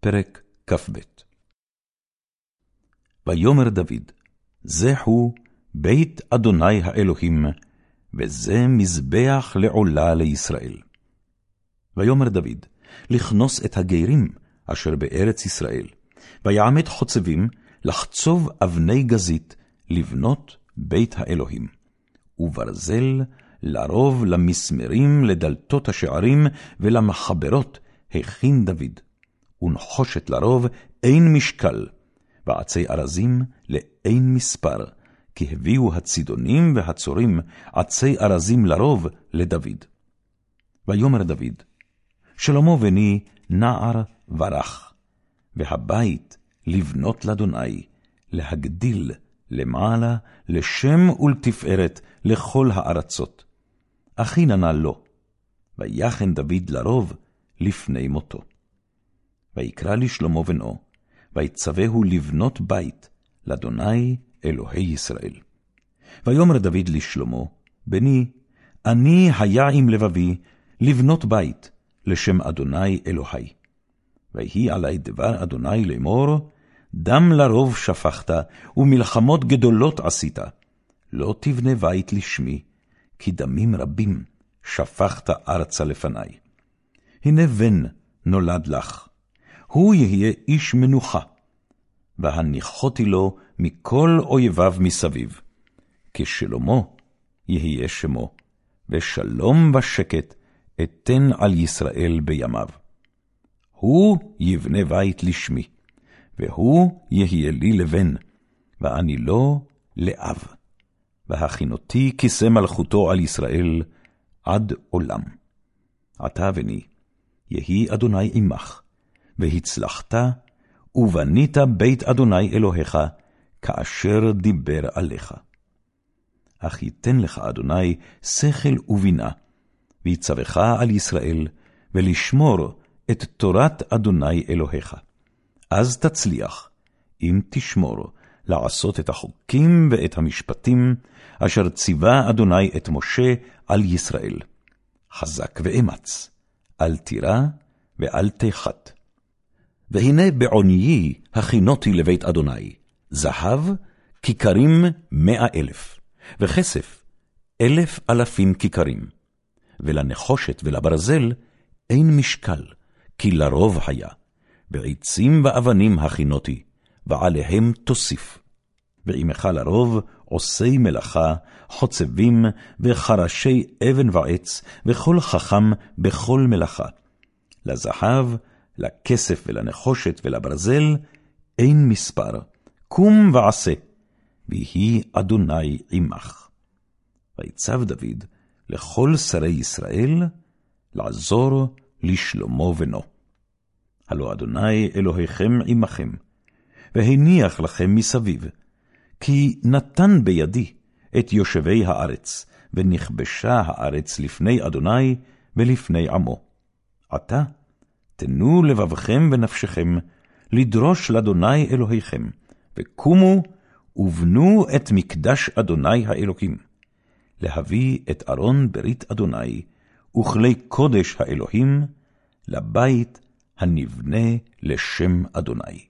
פרק כ"ב ויאמר דוד, זה הוא בית אדוני האלוהים, וזה מזבח לעולה לישראל. ויאמר דוד, לכנוס את הגרים אשר בארץ ישראל, ויעמד חוצבים לחצוב אבני גזית, לבנות בית האלוהים. וברזל לרוב למסמרים, לדלתות השערים ולמחברות הכין דוד. ונחושת לרוב אין משקל, ועצי ארזים לאין מספר, כי הביאו הצידונים והצורים עצי ארזים לרוב לדוד. ויאמר דוד, שלמה בני נער ורח, והבית לבנות לאדוני, להגדיל למעלה, לשם ולתפארת לכל הארצות. אחי ננה לו, ויחן דוד לרוב לפני מותו. ויקרא לשלמה בנו, ויצווהו לבנות בית לאדוני אלוהי ישראל. ויאמר דוד לשלמה, בני, אני היה עם לבבי לבנות בית לשם אדוני אלוהי. ויהי עלי דבר אדוני לאמור, דם לרוב שפכת, ומלחמות גדולות עשית. לא תבנה בית לשמי, כי דמים רבים שפכת ארצה לפני. הנה בן נולד לך, הוא יהיה איש מנוחה, והניחותי לו מכל אויביו מסביב. כשלמה יהיה שמו, ושלום ושקט אתן על ישראל בימיו. הוא יבנה בית לשמי, והוא יהיה לי לבן, ואני לו לאב. והכינותי כיסא מלכותו על ישראל עד עולם. עתה בני, יהי אדוני עמך, והצלחת, ובנית בית אדוני אלוהיך, כאשר דיבר עליך. אך ייתן לך אדוני שכל ובינה, ויצווך על ישראל, ולשמור את תורת אדוני אלוהיך. אז תצליח, אם תשמור, לעשות את החוקים ואת המשפטים, אשר ציווה אדוני את משה על ישראל. חזק ואמץ, אל תירא ואל תחת. והנה בעוניי הכינותי לבית אדוני, זהב, כיכרים מאה אלף, וכסף, אלף אלפים כיכרים. ולנחושת ולברזל אין משקל, כי לרוב היה. ועצים ואבנים הכינותי, ועליהם תוסיף. ועמך לרוב עושי מלאכה, חוצבים, וחרשי אבן ועץ, וכל חכם בכל מלאכה. לזהב, לכסף ולנחושת ולברזל, אין מספר, קום ועשה, ויהי אדוני עמך. ויצב דוד לכל שרי ישראל, לעזור לשלמה בנו. הלא אדוני אלוהיכם עמכם, והניח לכם מסביב, כי נתן בידי את יושבי הארץ, ונכבשה הארץ לפני אדוני ולפני עמו. עתה תנו לבבכם ונפשכם לדרוש לאדוני אלוהיכם, וקומו ובנו את מקדש אדוני האלוקים, להביא את ארון ברית אדוני, וכלי קודש האלוהים, לבית הנבנה לשם אדוני.